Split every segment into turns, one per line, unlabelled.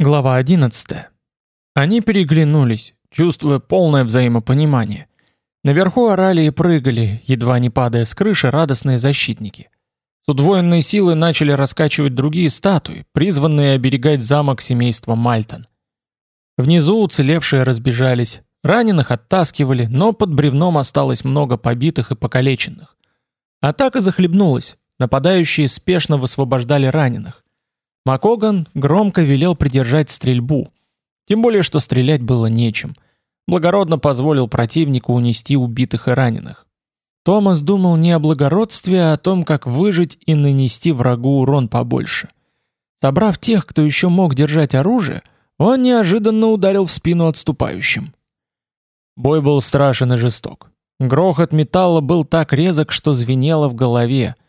Глава 11. Они переглянулись, чувствуя полное взаимопонимание. Наверху орали и прыгали, едва не падая с крыши, радостные защитники. С удвоенной силой начали раскачивать другие статуи, призванные оберегать замок семейства Мальтон. Внизу уцелевшие разбежались, раненых оттаскивали, но под бревном осталось много побитых и покалеченных. Атака захлебнулась, нападающие спешно высвобождали раненых. Макоган громко велел придержать стрельбу, тем более что стрелять было нечем. Благородно позволил противнику унести убитых и раненых. Томас думал не о благородстве, а о том, как выжить и нанести врагу урон побольше. Собрав тех, кто еще мог держать оружие, он неожиданно ударил в спину отступающим. Бой был страшен и жесток. Грохот металла был так резок, что звенело в голове –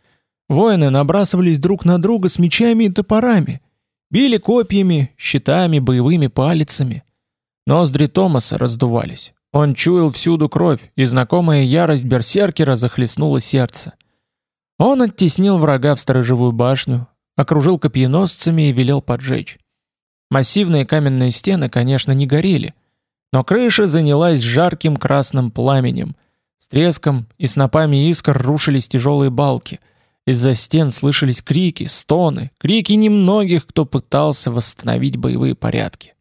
Воины набрасывались друг на друга с мечами и топорами, били копьями, щитами, боевыми палицами. Ноздри Томаса раздувались. Он чуял всюду кровь, и знакомая ярость берсеркера захлестнула сердце. Он оттеснил врага в сторожевую башню, окружил копьеносцами и велел поджечь. Массивные каменные стены, конечно, не горели, но крыша занялась жарким красным пламенем. С треском и снопами искр рушились тяжелые балки — из-за стен слышались крики, стоны, крики немногих, кто пытался восстановить боевые порядки.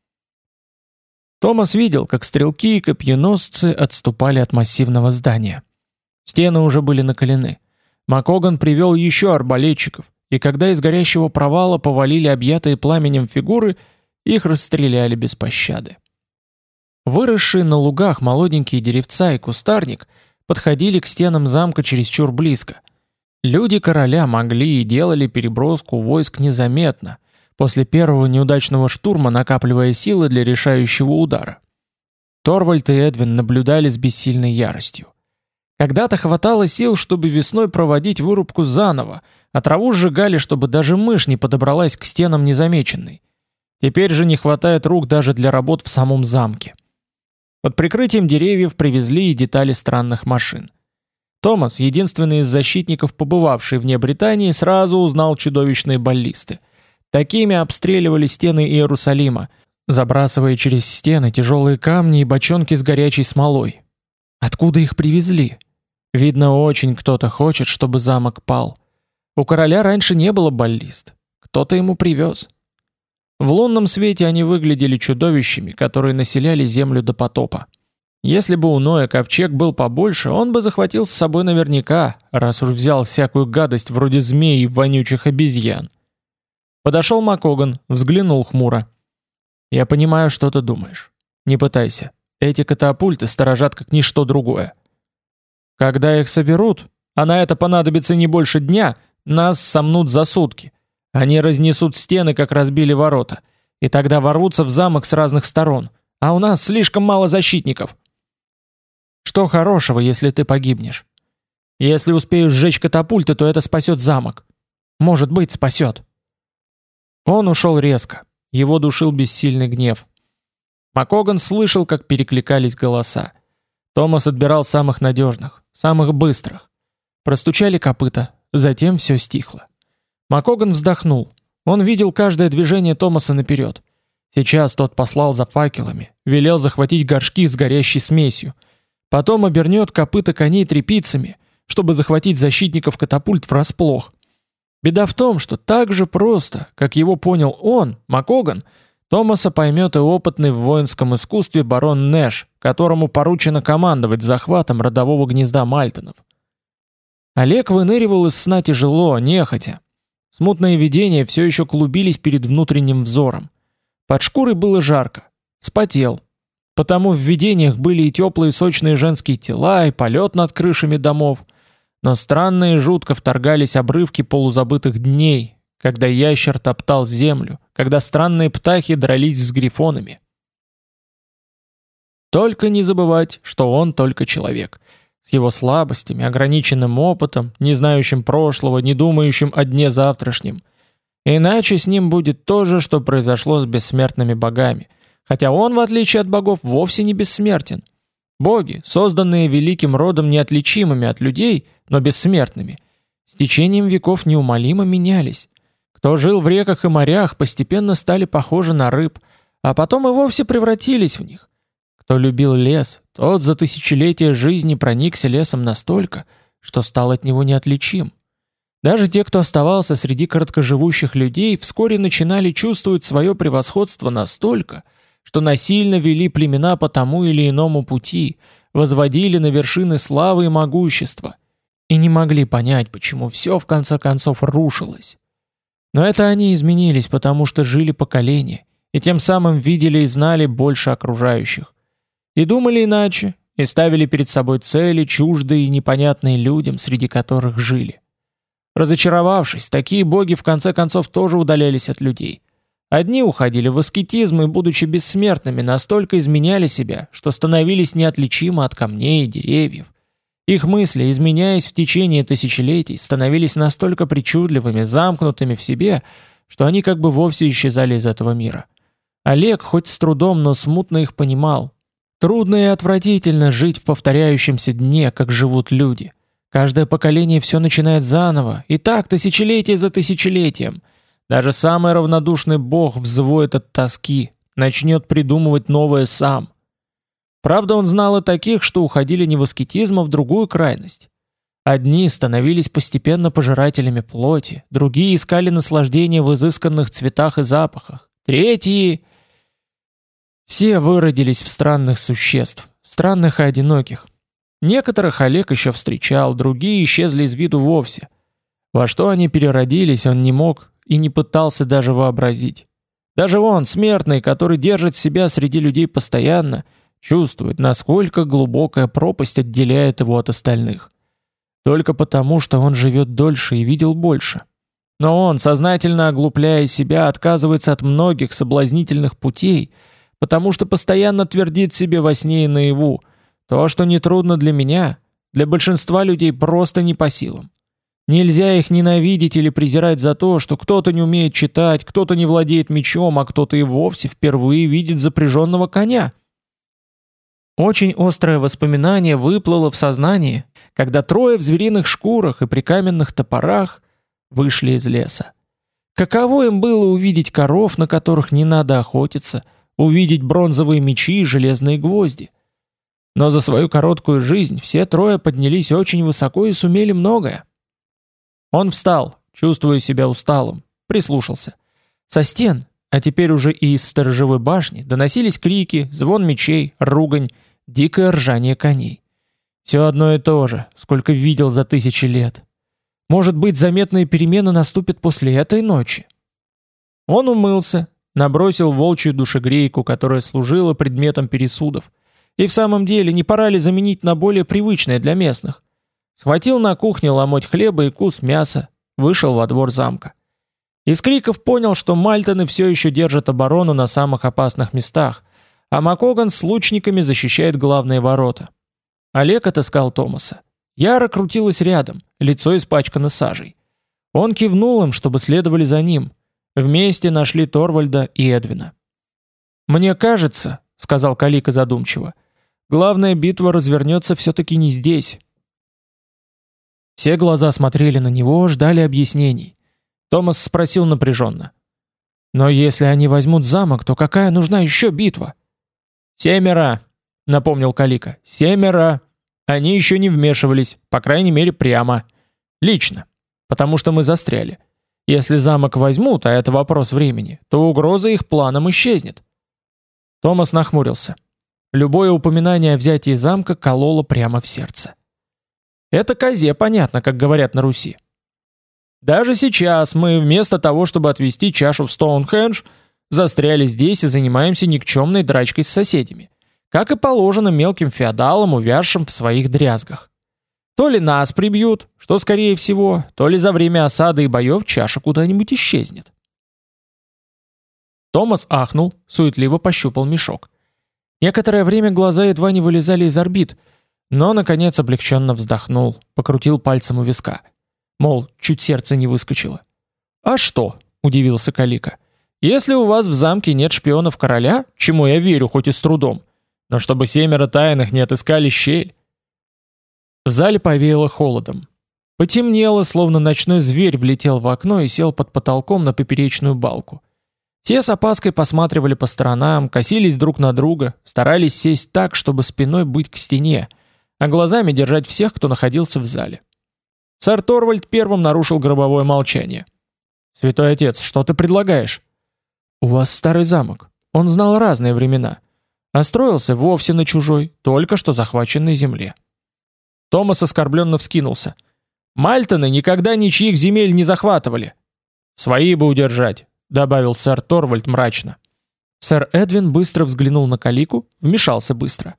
Томас видел, как стрелки и копьеносцы отступали от массивного здания. Стены уже были накалены. Макоган привел еще арбалетчиков, и когда из горящего провала повалили объятые пламенем фигуры, их расстреляли без пощады. Выросшие на лугах молоденькие деревца и кустарник подходили к стенам замка чересчур близко — Люди короля могли и делали переброску войск незаметно, после первого неудачного штурма накапливая силы для решающего удара. Торвальд и Эдвин наблюдали с бессильной яростью. Когда-то хватало сил, чтобы весной проводить вырубку заново, а траву сжигали, чтобы даже мышь не подобралась к стенам незамеченной. Теперь же не хватает рук даже для работ в самом замке. Под прикрытием деревьев привезли и детали странных машин. Томас, единственный из защитников, побывавший вне Британии, сразу узнал чудовищные баллисты. Такими обстреливали стены Иерусалима, забрасывая через стены тяжелые камни и бочонки с горячей смолой. Откуда их привезли? Видно, очень кто-то хочет, чтобы замок пал. У короля раньше не было баллист. Кто-то ему привез. В лунном свете они выглядели чудовищами, которые населяли землю до потопа. Если бы у Ноя ковчег был побольше, он бы захватил с собой наверняка, раз уж взял всякую гадость вроде змей и вонючих обезьян. Подошел Макоган, взглянул хмуро. «Я понимаю, что ты думаешь. Не пытайся. Эти катапульты сторожат как ничто другое. Когда их соберут, а на это понадобится не больше дня, нас сомнут за сутки. Они разнесут стены, как разбили ворота, и тогда ворвутся в замок с разных сторон. А у нас слишком мало защитников». Что хорошего, если ты погибнешь? Если успею сжечь катапульты, то это спасет замок. Может быть, спасет. Он ушел резко. Его душил бессильный гнев. Макоган слышал, как перекликались голоса. Томас отбирал самых надежных, самых быстрых. Простучали копыта, затем все стихло. Макоган вздохнул. Он видел каждое движение Томаса наперед. Сейчас тот послал за факелами, велел захватить горшки с горящей смесью — Потом обернет копыта коней трепицами, чтобы захватить защитников катапульт врасплох. Беда в том, что так же просто, как его понял он, Макоган, Томаса поймет и опытный в воинском искусстве барон Нэш, которому поручено командовать захватом родового гнезда Мальтонов. Олег выныривал из сна тяжело, нехотя. Смутные видения все еще клубились перед внутренним взором. Под шкурой было жарко. Спотел, Потому в видениях были и теплые сочные женские тела, и полет над крышами домов. Но странно и жутко вторгались обрывки полузабытых дней, когда ящер топтал землю, когда странные птахи дрались с грифонами. Только не забывать, что он только человек. С его слабостями, ограниченным опытом, не знающим прошлого, не думающим о дне завтрашнем. Иначе с ним будет то же, что произошло с бессмертными богами – Хотя он, в отличие от богов, вовсе не бессмертен. Боги, созданные великим родом неотличимыми от людей, но бессмертными, с течением веков неумолимо менялись. Кто жил в реках и морях, постепенно стали похожи на рыб, а потом и вовсе превратились в них. Кто любил лес, тот за тысячелетия жизни проникся лесом настолько, что стал от него неотличим. Даже те, кто оставался среди короткоживущих людей, вскоре начинали чувствовать свое превосходство настолько, что насильно вели племена по тому или иному пути, возводили на вершины славы и могущества, и не могли понять, почему все в конце концов рушилось. Но это они изменились, потому что жили поколения, и тем самым видели и знали больше окружающих. И думали иначе, и ставили перед собой цели, чуждые и непонятные людям, среди которых жили. Разочаровавшись, такие боги в конце концов тоже удалялись от людей. Одни уходили в аскетизм и, будучи бессмертными, настолько изменяли себя, что становились неотличимы от камней и деревьев. Их мысли, изменяясь в течение тысячелетий, становились настолько причудливыми, замкнутыми в себе, что они как бы вовсе исчезали из этого мира. Олег хоть с трудом, но смутно их понимал. Трудно и отвратительно жить в повторяющемся дне, как живут люди. Каждое поколение все начинает заново, и так тысячелетие за тысячелетием. Даже самый равнодушный бог взвоет от тоски, начнет придумывать новое сам. Правда, он знал и таких, что уходили не в аскетизм, а в другую крайность. Одни становились постепенно пожирателями плоти, другие искали наслаждение в изысканных цветах и запахах, третьи... Все выродились в странных существ, странных и одиноких, Некоторых Олег еще встречал, другие исчезли из виду вовсе. Во что они переродились, он не мог и не пытался даже вообразить. Даже он, смертный, который держит себя среди людей постоянно, чувствует, насколько глубокая пропасть отделяет его от остальных. Только потому, что он живет дольше и видел больше. Но он, сознательно оглупляя себя, отказывается от многих соблазнительных путей, потому что постоянно твердит себе во сне и наяву – то, что нетрудно для меня, для большинства людей просто не по силам. Нельзя их ненавидеть или презирать за то, что кто-то не умеет читать, кто-то не владеет мечом, а кто-то и вовсе впервые видит запряженного коня. Очень острое воспоминание выплыло в сознание, когда трое в звериных шкурах и при каменных топорах вышли из леса. Каково им было увидеть коров, на которых не надо охотиться, увидеть бронзовые мечи и железные гвозди. Но за свою короткую жизнь все трое поднялись очень высоко и сумели многое. Он встал, чувствуя себя усталым, прислушался. Со стен, а теперь уже и из сторожевой башни, доносились крики, звон мечей, ругань, дикое ржание коней. Все одно и то же, сколько видел за тысячи лет. Может быть, заметные перемены наступят после этой ночи. Он умылся, набросил волчью душегрейку, которая служила предметом пересудов, и в самом деле, не пора ли заменить на более привычное для местных? Схватил на кухне ломоть хлеба и кус мяса, вышел во двор замка. Из криков понял, что мальтоны все еще держат оборону на самых опасных местах, а Макоган с лучниками защищает главные ворота. Олег отыскал Томаса. Яра крутилась рядом, лицо испачкано сажей. Он кивнул им, чтобы следовали за ним. Вместе нашли Торвальда и Эдвина. «Мне кажется», — сказал Калика задумчиво, — Главная битва развернется все-таки не здесь. Все глаза смотрели на него, ждали объяснений. Томас спросил напряженно. «Но если они возьмут замок, то какая нужна еще битва?» «Семеро», — напомнил Калика. «Семеро. Они еще не вмешивались, по крайней мере, прямо. Лично. Потому что мы застряли. Если замок возьмут, а это вопрос времени, то угроза их планам исчезнет». Томас нахмурился. Любое упоминание о взятии замка кололо прямо в сердце. Это козе понятно, как говорят на Руси. Даже сейчас мы вместо того, чтобы отвезти чашу в Стоунхендж, застряли здесь и занимаемся никчемной драчкой с соседями, как и положено мелким феодалам, увязшим в своих дрязгах. То ли нас прибьют, что скорее всего, то ли за время осады и боев чаша куда-нибудь исчезнет. Томас ахнул, суетливо пощупал мешок. Некоторое время глаза едва не вылезали из орбит, но, наконец, облегченно вздохнул, покрутил пальцем у виска. Мол, чуть сердце не выскочило. «А что?» — удивился Калика. «Если у вас в замке нет шпионов короля, чему я верю хоть и с трудом, но чтобы семеро тайных не отыскали щель...» В зале повеяло холодом. Потемнело, словно ночной зверь влетел в окно и сел под потолком на поперечную балку. Все с опаской посматривали по сторонам, косились друг на друга, старались сесть так, чтобы спиной быть к стене, а глазами держать всех, кто находился в зале. Сэр Торвальд первым нарушил гробовое молчание. «Святой отец, что ты предлагаешь?» «У вас старый замок. Он знал разные времена. А строился вовсе на чужой, только что захваченной земле». Томас оскорбленно вскинулся – Мальтоны никогда ничьих земель не захватывали. Свои бы удержать, добавил сэр Торвальд мрачно. Сэр Эдвин быстро взглянул на Калику, вмешался быстро.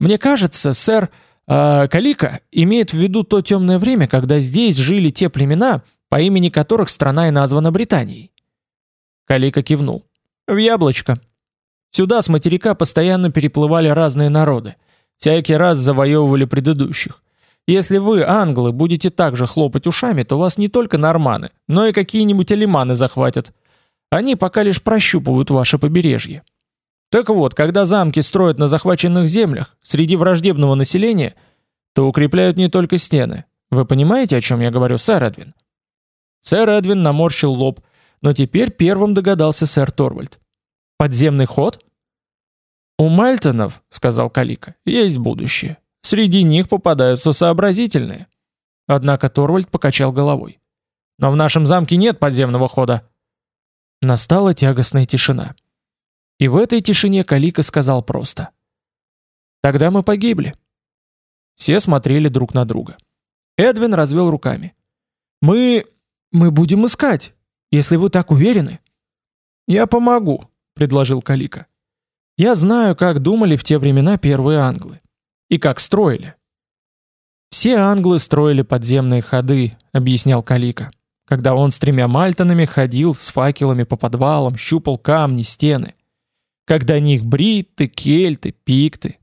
Мне кажется, сэр э, Калика имеет в виду то темное время, когда здесь жили те племена, по имени которых страна и названа Британией. Калика кивнул. В яблочко. Сюда с материка постоянно переплывали разные народы. Всякий раз завоевывали предыдущих. Если вы, англы, будете также хлопать ушами, то вас не только норманы, но и какие-нибудь алиманы захватят. Они пока лишь прощупывают ваше побережье. Так вот, когда замки строят на захваченных землях, среди враждебного населения, то укрепляют не только стены. Вы понимаете, о чем я говорю, сэр Эдвин? Сэр Эдвин наморщил лоб, но теперь первым догадался сэр Торвальд. Подземный ход? У Мальтонов, сказал Калика, есть будущее. Среди них попадаются сообразительные. Однако Торвальд покачал головой. Но в нашем замке нет подземного хода. Настала тягостная тишина. И в этой тишине Калика сказал просто: "Тогда мы погибли". Все смотрели друг на друга. Эдвин развел руками. "Мы мы будем искать, если вы так уверены". "Я помогу", предложил Калика. "Я знаю, как думали в те времена первые англы и как строили. Все англы строили подземные ходы, объяснял Калика. Когда он с тремя мальтонами ходил с факелами по подвалам, щупал камни, стены. Когда них бритты, кельты, пикты.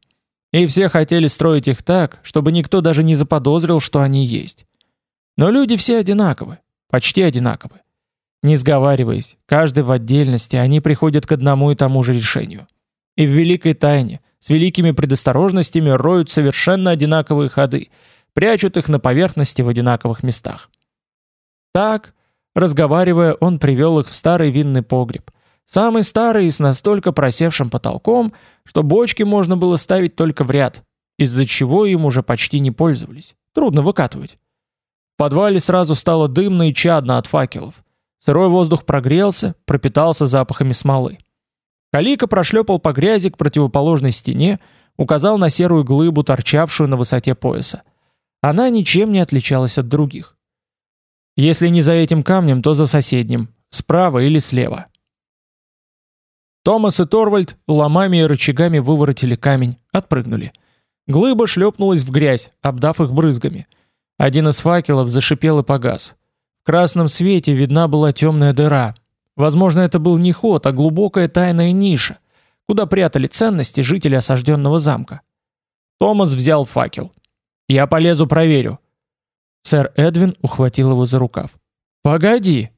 И все хотели строить их так, чтобы никто даже не заподозрил, что они есть. Но люди все одинаковы, почти одинаковы. Не сговариваясь, каждый в отдельности, они приходят к одному и тому же решению. И в великой тайне – с великими предосторожностями роют совершенно одинаковые ходы, прячут их на поверхности в одинаковых местах. Так, разговаривая, он привел их в старый винный погреб, самый старый и с настолько просевшим потолком, что бочки можно было ставить только в ряд, из-за чего им уже почти не пользовались. Трудно выкатывать. В подвале сразу стало дымно и чадно от факелов. Сырой воздух прогрелся, пропитался запахами смолы. Калика прошлепал по грязи к противоположной стене, указал на серую глыбу, торчавшую на высоте пояса. Она ничем не отличалась от других. Если не за этим камнем, то за соседним, справа или слева. Томас и Торвальд ломами и рычагами выворотили камень, отпрыгнули. Глыба шлепнулась в грязь, обдав их брызгами. Один из факелов зашипел и погас. В красном свете видна была темная дыра, Возможно, это был не ход, а глубокая тайная ниша, куда прятали ценности жители осажденного замка. Томас взял факел. «Я полезу проверю». Сэр Эдвин ухватил его за рукав. «Погоди.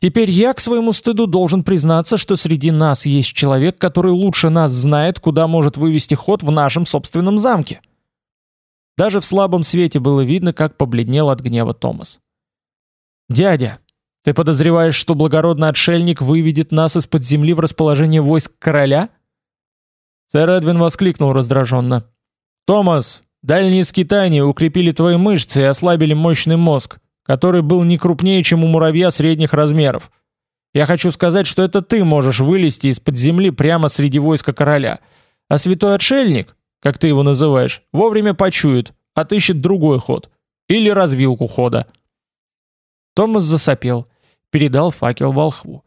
Теперь я к своему стыду должен признаться, что среди нас есть человек, который лучше нас знает, куда может вывести ход в нашем собственном замке». Даже в слабом свете было видно, как побледнел от гнева Томас. «Дядя, ты подозреваешь, что благородный отшельник выведет нас из-под земли в расположение войск короля? Сэр Эдвин воскликнул раздраженно. Томас, дальние скитания укрепили твои мышцы и ослабили мощный мозг, который был не крупнее, чем у муравья средних размеров. Я хочу сказать, что это ты можешь вылезти из-под земли прямо среди войска короля, а святой отшельник, как ты его называешь, вовремя почует, отыщет другой ход или развилку хода. Томас засопел, передал факел волхву.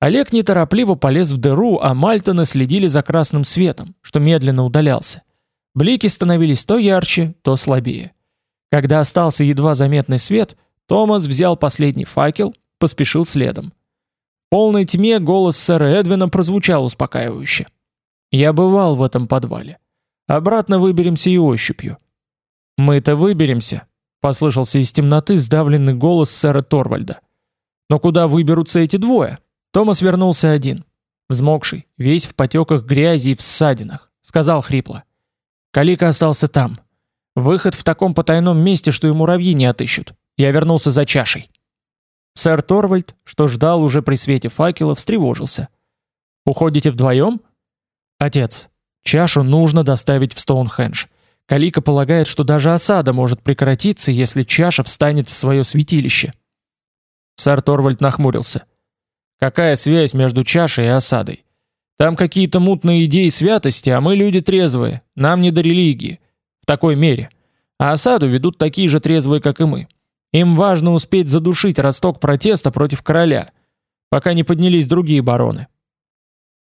Олег неторопливо полез в дыру, а Мальтоны следили за красным светом, что медленно удалялся. Блики становились то ярче, то слабее. Когда остался едва заметный свет, Томас взял последний факел, поспешил следом. В полной тьме голос сэра Эдвина прозвучал успокаивающе. «Я бывал в этом подвале. Обратно выберемся и ощупью». «Мы-то выберемся», послышался из темноты сдавленный голос сэра Торвальда. Но куда выберутся эти двое? Томас вернулся один, взмокший, весь в потеках грязи и в ссадинах, сказал хрипло: "Калика остался там. Выход в таком потайном месте, что и муравьи не отыщут. Я вернулся за чашей. Сэр Торвальд, что ждал уже при свете факела, встревожился. «Уходите вдвоем?» «Отец, чашу нужно доставить в Стоунхендж. Калика полагает, что даже осада может прекратиться, если чаша встанет в свое святилище». Сэр Торвальд нахмурился. «Какая связь между чашей и осадой? Там какие-то мутные идеи святости, а мы люди трезвые, нам не до религии. В такой мере. А осаду ведут такие же трезвые, как и мы. Им важно успеть задушить росток протеста против короля, пока не поднялись другие бароны.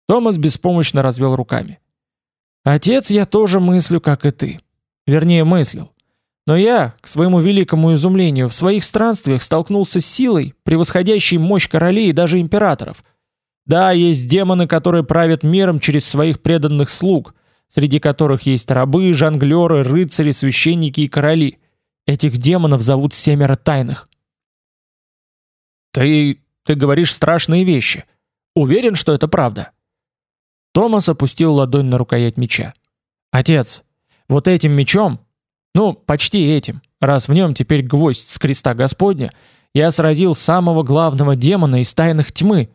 Томас беспомощно развел руками. Отец, я тоже мыслю, как и ты. Вернее, мыслил. Но я, к своему великому изумлению, в своих странствиях столкнулся с силой, превосходящей мощь королей и даже императоров. Да, есть демоны, которые правят миром через своих преданных слуг, среди которых есть рабы, жонглеры, рыцари, священники и короли. Этих демонов зовут семеро тайных. Ты ты говоришь страшные вещи. Уверен, что это правда? Томас опустил ладонь на рукоять меча. Отец, вот этим мечом, ну, почти этим, раз в нем теперь гвоздь с креста Господня, я сразил самого главного демона из тайных тьмы.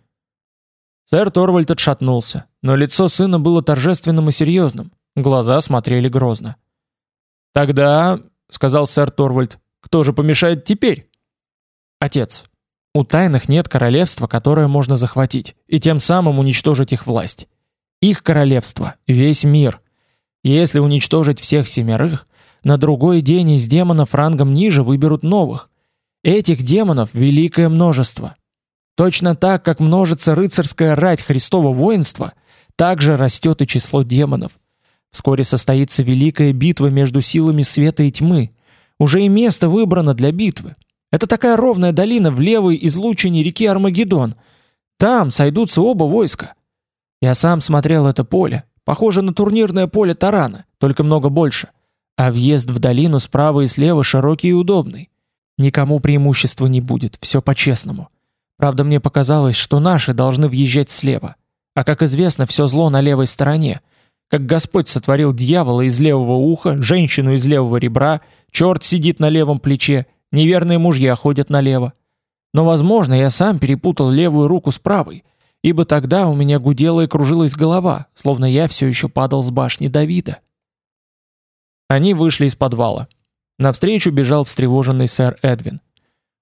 Сэр Торвальд отшатнулся, но лицо сына было торжественным и серьезным, глаза смотрели грозно. Тогда сказал сэр Торвальд. Кто же помешает теперь? Отец. У тайных нет королевства, которое можно захватить и тем самым уничтожить их власть. Их королевство весь мир. Если уничтожить всех семерых, на другой день из демонов рангом ниже выберут новых. Этих демонов великое множество. Точно так, как множится рыцарская рать Христова воинства, так же растет и число демонов. Вскоре состоится великая битва между силами света и тьмы. Уже и место выбрано для битвы. Это такая ровная долина в левой излучине реки Армагеддон. Там сойдутся оба войска. Я сам смотрел это поле, похоже на турнирное поле тарана, только много больше. А въезд в долину справа и слева широкий и удобный. Никому преимущества не будет, все по-честному. Правда, мне показалось, что наши должны въезжать слева. А как известно, все зло на левой стороне – как Господь сотворил дьявола из левого уха, женщину из левого ребра, черт сидит на левом плече, неверные мужья ходят налево. Но, возможно, я сам перепутал левую руку с правой, ибо тогда у меня гудела и кружилась голова, словно я все еще падал с башни Давида. Они вышли из подвала. Навстречу бежал встревоженный сэр Эдвин.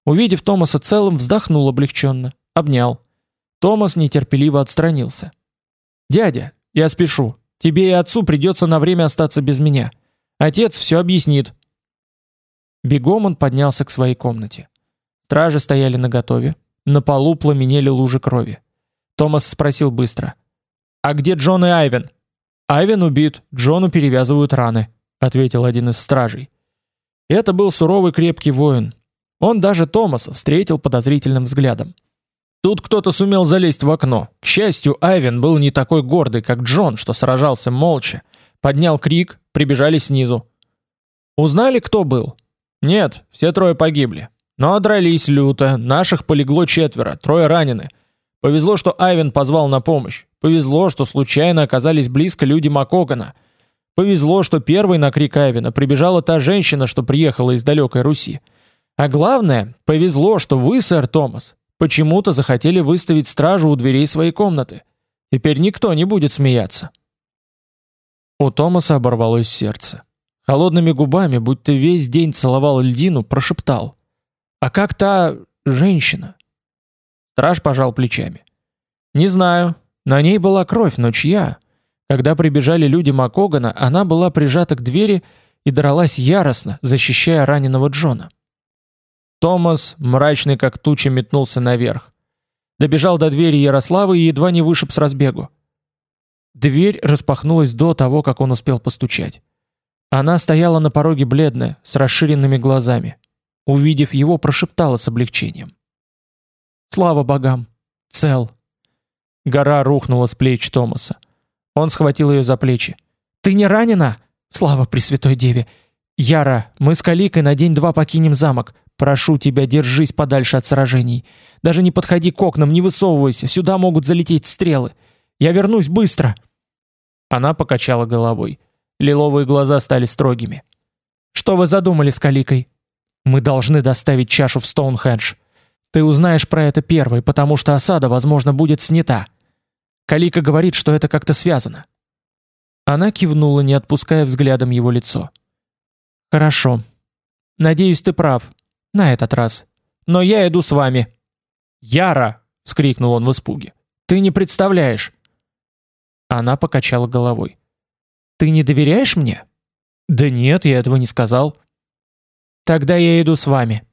Увидев Томаса целым, вздохнул облегченно, обнял. Томас нетерпеливо отстранился. «Дядя, я спешу. Тебе и отцу придется на время остаться без меня. Отец все объяснит. Бегом он поднялся к своей комнате. Стражи стояли наготове. На полу пламенели лужи крови. Томас спросил быстро: "А где Джон и Айвен?" "Айвен убит, Джону перевязывают раны", ответил один из стражей. Это был суровый крепкий воин. Он даже Томаса встретил подозрительным взглядом. Тут кто-то сумел залезть в окно. К счастью, Айвен был не такой гордый, как Джон, что сражался молча. Поднял крик, прибежали снизу. Узнали, кто был? Нет, все трое погибли. Но дрались люто, наших полегло четверо, трое ранены. Повезло, что Айвен позвал на помощь. Повезло, что случайно оказались близко люди Макогана. Повезло, что первой на крик Айвена прибежала та женщина, что приехала из далекой Руси. А главное, повезло, что вы, сэр Томас, Почему-то захотели выставить стражу у дверей своей комнаты. Теперь никто не будет смеяться. У Томаса оборвалось сердце. Холодными губами, будто весь день целовал льдину, прошептал: "А как та женщина?" Страж пожал плечами. "Не знаю. На ней была кровь, но чья? Когда прибежали люди Макогана, она была прижата к двери и дралась яростно, защищая раненого Джона. Томас, мрачный как туча, метнулся наверх. Добежал до двери Ярославы и едва не вышиб с разбегу. Дверь распахнулась до того, как он успел постучать. Она стояла на пороге бледная, с расширенными глазами. Увидев его, прошептала с облегчением: "Слава богам, цел". Гора рухнула с плеч Томаса. Он схватил ее за плечи. "Ты не ранена? Слава Пресвятой Деве! Яра, мы с Каликой на день-два покинем замок. Прошу тебя, держись подальше от сражений. Даже не подходи к окнам, не высовывайся, сюда могут залететь стрелы. Я вернусь быстро. Она покачала головой. Лиловые глаза стали строгими. Что вы задумали с Каликой? Мы должны доставить чашу в Стоунхендж. Ты узнаешь про это первый, потому что осада, возможно, будет снята. Калика говорит, что это как-то связано. Она кивнула, не отпуская взглядом его лицо. Хорошо. Надеюсь, ты прав. На этот раз. Но я иду с вами. Яра, вскрикнул он в испуге. Ты не представляешь. Она покачала головой. Ты не доверяешь мне? Да нет, я этого не сказал. Тогда я иду с вами.